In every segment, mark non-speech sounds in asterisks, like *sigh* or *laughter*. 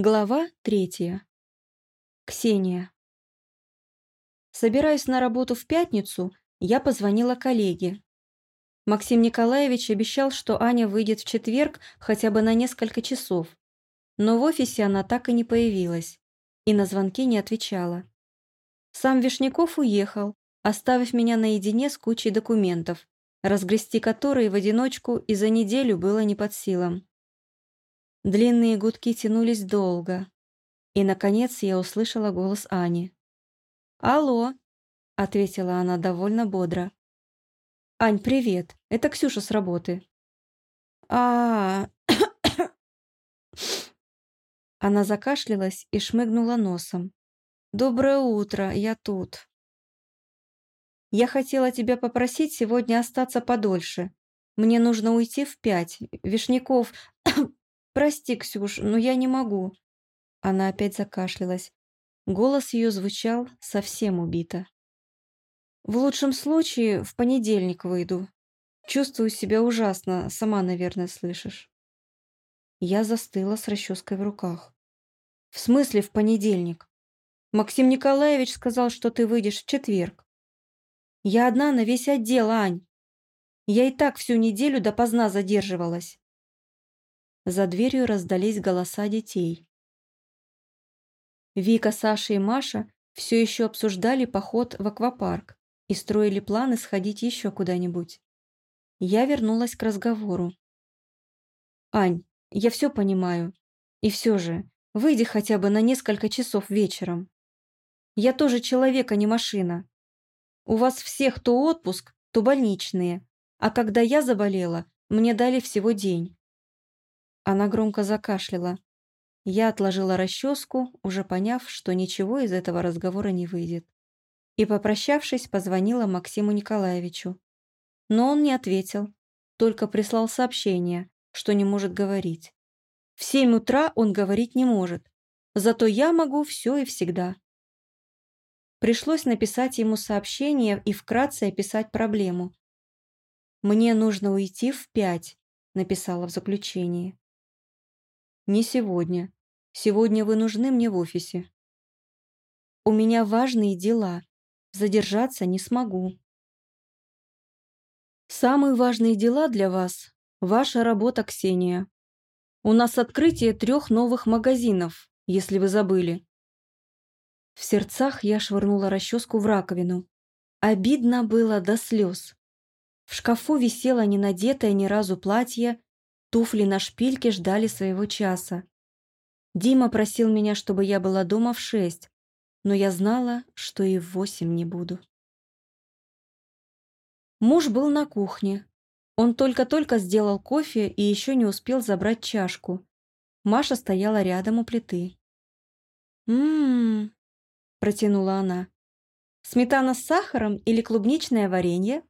Глава третья. Ксения. Собираясь на работу в пятницу, я позвонила коллеге. Максим Николаевич обещал, что Аня выйдет в четверг хотя бы на несколько часов. Но в офисе она так и не появилась и на звонки не отвечала. Сам Вишняков уехал, оставив меня наедине с кучей документов, разгрести которые в одиночку и за неделю было не под силам. Длинные гудки тянулись долго. И, наконец, я услышала голос Ани. «Алло!» — ответила она довольно бодро. «Ань, привет! Это Ксюша с работы». а *coughs* Она закашлялась и шмыгнула носом. «Доброе утро, я тут». «Я хотела тебя попросить сегодня остаться подольше. Мне нужно уйти в пять. Вишняков «Прости, Ксюш, но я не могу». Она опять закашлялась. Голос ее звучал совсем убито. «В лучшем случае в понедельник выйду. Чувствую себя ужасно, сама, наверное, слышишь». Я застыла с расческой в руках. «В смысле в понедельник? Максим Николаевич сказал, что ты выйдешь в четверг. Я одна на весь отдел, Ань. Я и так всю неделю допоздна задерживалась. За дверью раздались голоса детей. Вика, Саша и Маша все еще обсуждали поход в аквапарк и строили планы сходить еще куда-нибудь. Я вернулась к разговору. «Ань, я все понимаю. И все же, выйди хотя бы на несколько часов вечером. Я тоже человек, а не машина. У вас всех то отпуск, то больничные, а когда я заболела, мне дали всего день. Она громко закашляла. Я отложила расческу, уже поняв, что ничего из этого разговора не выйдет. И, попрощавшись, позвонила Максиму Николаевичу. Но он не ответил, только прислал сообщение, что не может говорить. В семь утра он говорить не может, зато я могу все и всегда. Пришлось написать ему сообщение и вкратце описать проблему. «Мне нужно уйти в пять», — написала в заключении. «Не сегодня. Сегодня вы нужны мне в офисе». «У меня важные дела. Задержаться не смогу». «Самые важные дела для вас – ваша работа, Ксения. У нас открытие трех новых магазинов, если вы забыли». В сердцах я швырнула расческу в раковину. Обидно было до слез. В шкафу висело ненадетое ни разу платье Туфли на шпильке ждали своего часа. Дима просил меня, чтобы я была дома в шесть, но я знала, что и в восемь не буду. Муж был на кухне. Он только-только сделал кофе и еще не успел забрать чашку. Маша стояла рядом у плиты. «М-м-м», протянула она. «Сметана с сахаром или клубничное варенье?»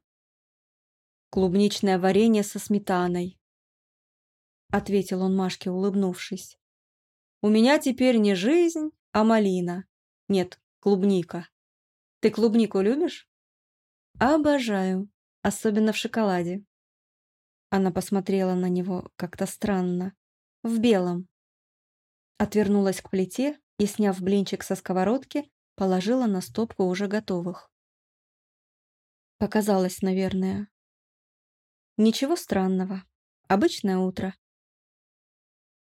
«Клубничное варенье со сметаной», — ответил он Машке, улыбнувшись. «У меня теперь не жизнь, а малина. Нет, клубника. Ты клубнику любишь?» «Обожаю, особенно в шоколаде». Она посмотрела на него как-то странно. В белом. Отвернулась к плите и, сняв блинчик со сковородки, положила на стопку уже готовых. Показалось, наверное. Ничего странного. Обычное утро.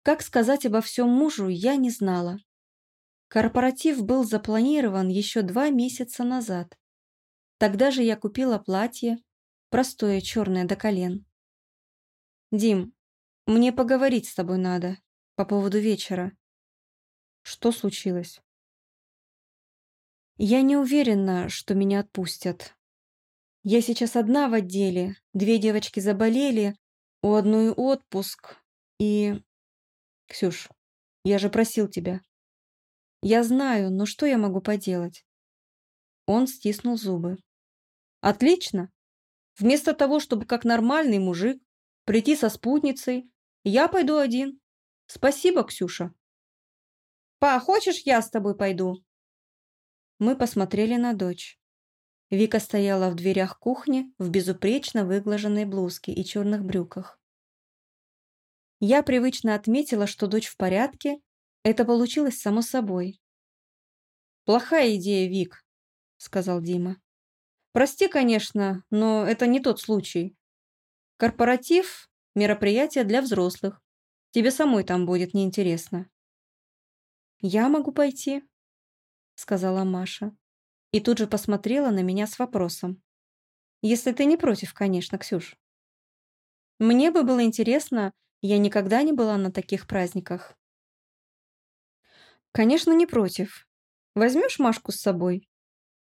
Как сказать обо всем мужу, я не знала. Корпоратив был запланирован еще два месяца назад. Тогда же я купила платье, простое черное до колен. «Дим, мне поговорить с тобой надо по поводу вечера». «Что случилось?» «Я не уверена, что меня отпустят. Я сейчас одна в отделе, две девочки заболели, у одной отпуск, и «Ксюш, я же просил тебя». «Я знаю, но что я могу поделать?» Он стиснул зубы. «Отлично. Вместо того, чтобы как нормальный мужик прийти со спутницей, я пойду один. Спасибо, Ксюша». «Па, хочешь, я с тобой пойду?» Мы посмотрели на дочь. Вика стояла в дверях кухни в безупречно выглаженной блузке и черных брюках. Я привычно отметила, что дочь в порядке, Это получилось само собой. «Плохая идея, Вик», — сказал Дима. «Прости, конечно, но это не тот случай. Корпоратив – мероприятие для взрослых. Тебе самой там будет неинтересно». «Я могу пойти», — сказала Маша. И тут же посмотрела на меня с вопросом. «Если ты не против, конечно, Ксюш». Мне бы было интересно, я никогда не была на таких праздниках. «Конечно, не против. Возьмешь Машку с собой?»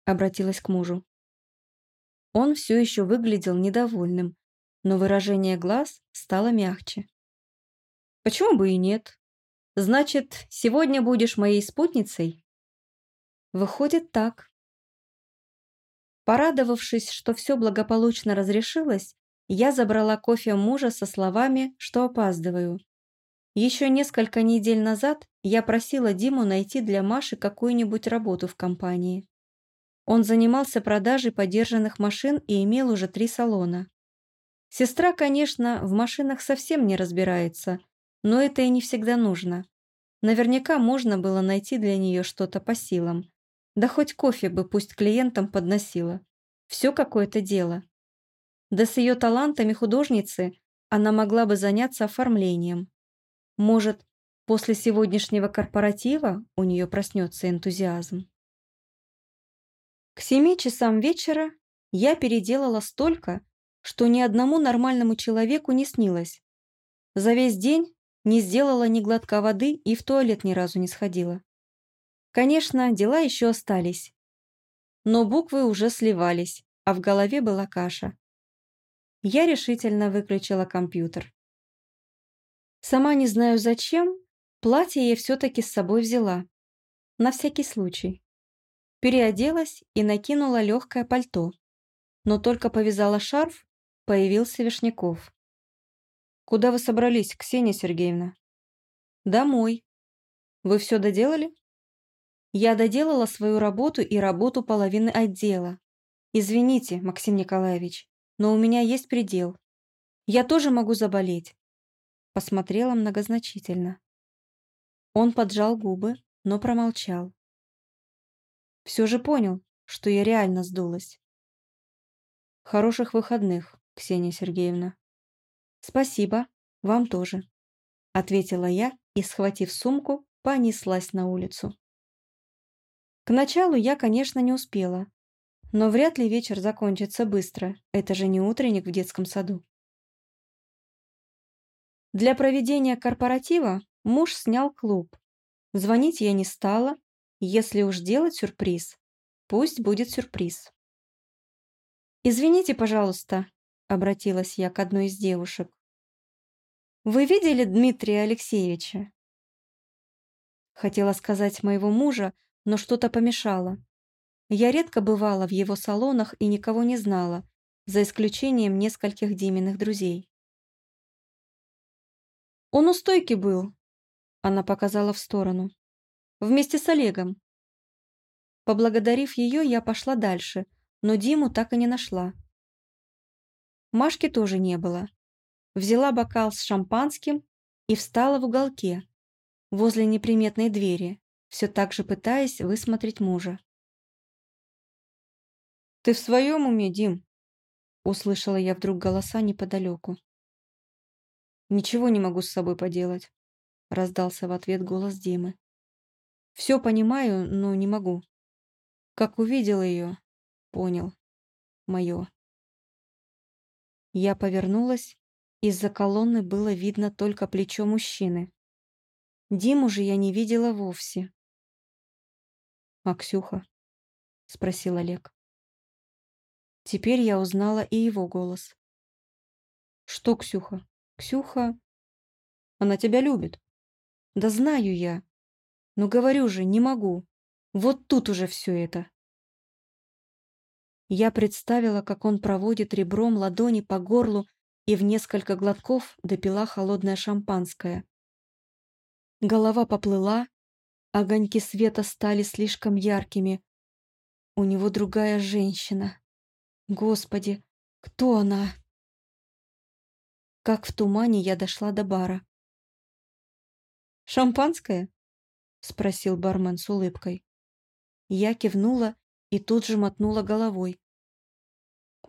Обратилась к мужу. Он все еще выглядел недовольным, но выражение глаз стало мягче. «Почему бы и нет? Значит, сегодня будешь моей спутницей?» «Выходит так». Порадовавшись, что все благополучно разрешилось, я забрала кофе мужа со словами, что опаздываю. Еще несколько недель назад я просила Диму найти для Маши какую-нибудь работу в компании. Он занимался продажей подержанных машин и имел уже три салона. Сестра, конечно, в машинах совсем не разбирается, но это и не всегда нужно. Наверняка можно было найти для нее что-то по силам. Да хоть кофе бы пусть клиентам подносила. Все какое-то дело. Да с ее талантами художницы она могла бы заняться оформлением. Может, после сегодняшнего корпоратива у нее проснется энтузиазм. К семи часам вечера я переделала столько, что ни одному нормальному человеку не снилось. За весь день не сделала ни глотка воды и в туалет ни разу не сходила. Конечно, дела еще остались. Но буквы уже сливались, а в голове была каша. Я решительно выключила компьютер. Сама не знаю зачем, платье я все-таки с собой взяла. На всякий случай. Переоделась и накинула легкое пальто. Но только повязала шарф, появился Вишняков. «Куда вы собрались, Ксения Сергеевна?» «Домой. Вы все доделали?» «Я доделала свою работу и работу половины отдела. Извините, Максим Николаевич, но у меня есть предел. Я тоже могу заболеть посмотрела многозначительно. Он поджал губы, но промолчал. Все же понял, что я реально сдулась. Хороших выходных, Ксения Сергеевна. Спасибо, вам тоже, ответила я и, схватив сумку, понеслась на улицу. К началу я, конечно, не успела, но вряд ли вечер закончится быстро, это же не утренник в детском саду. Для проведения корпоратива муж снял клуб. Звонить я не стала. Если уж делать сюрприз, пусть будет сюрприз. «Извините, пожалуйста», — обратилась я к одной из девушек. «Вы видели Дмитрия Алексеевича?» Хотела сказать моего мужа, но что-то помешало. Я редко бывала в его салонах и никого не знала, за исключением нескольких Диминых друзей. Он у стойки был. Она показала в сторону. Вместе с Олегом. Поблагодарив ее, я пошла дальше, но Диму так и не нашла. Машки тоже не было. Взяла бокал с шампанским и встала в уголке, возле неприметной двери, все так же пытаясь высмотреть мужа. «Ты в своем уме, Дим?» Услышала я вдруг голоса неподалеку. «Ничего не могу с собой поделать», — раздался в ответ голос Димы. «Все понимаю, но не могу. Как увидел ее, понял. Мое». Я повернулась, из-за колонны было видно только плечо мужчины. Диму же я не видела вовсе. «А Ксюха?» — спросил Олег. Теперь я узнала и его голос. «Что, Ксюха?» Ксюха... Она тебя любит. Да знаю я. Но говорю же, не могу. Вот тут уже все это. Я представила, как он проводит ребром ладони по горлу и в несколько глотков допила холодное шампанское. Голова поплыла, огоньки света стали слишком яркими. У него другая женщина. Господи, кто она? Как в тумане я дошла до бара. «Шампанское?» спросил бармен с улыбкой. Я кивнула и тут же мотнула головой.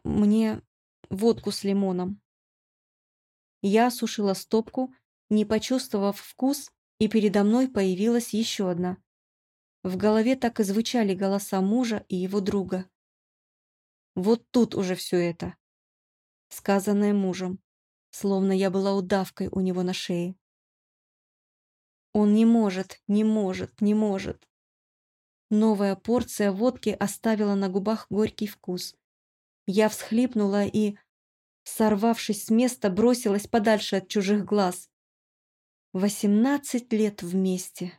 Мне водку с лимоном. Я осушила стопку, не почувствовав вкус, и передо мной появилась еще одна. В голове так и звучали голоса мужа и его друга. Вот тут уже все это. Сказанное мужем, словно я была удавкой у него на шее. Он не может, не может, не может. Новая порция водки оставила на губах горький вкус. Я всхлипнула и, сорвавшись с места, бросилась подальше от чужих глаз. Восемнадцать лет вместе.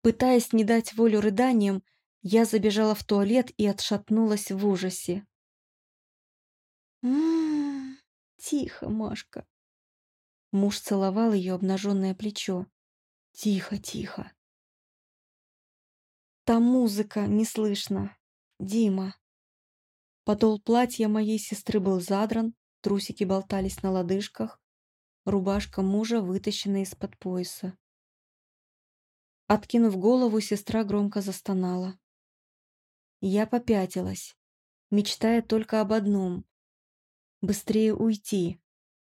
Пытаясь не дать волю рыданиям, я забежала в туалет и отшатнулась в ужасе. «М -м -м, тихо, Машка. Муж целовал ее обнаженное плечо. Тихо, тихо. Там музыка, не слышно. Дима. Подол платья моей сестры был задран, трусики болтались на лодыжках, рубашка мужа вытащена из-под пояса. Откинув голову, сестра громко застонала. Я попятилась, мечтая только об одном — быстрее уйти,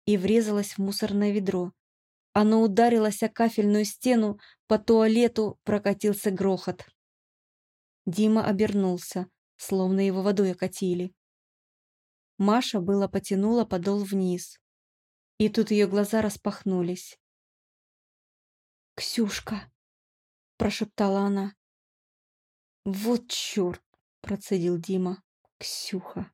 и врезалась в мусорное ведро. Оно ударилось о кафельную стену, по туалету прокатился грохот. Дима обернулся, словно его водой окатили. Маша было потянула подол вниз. И тут ее глаза распахнулись. «Ксюшка!» – прошептала она. «Вот черт!» – процедил Дима. «Ксюха!»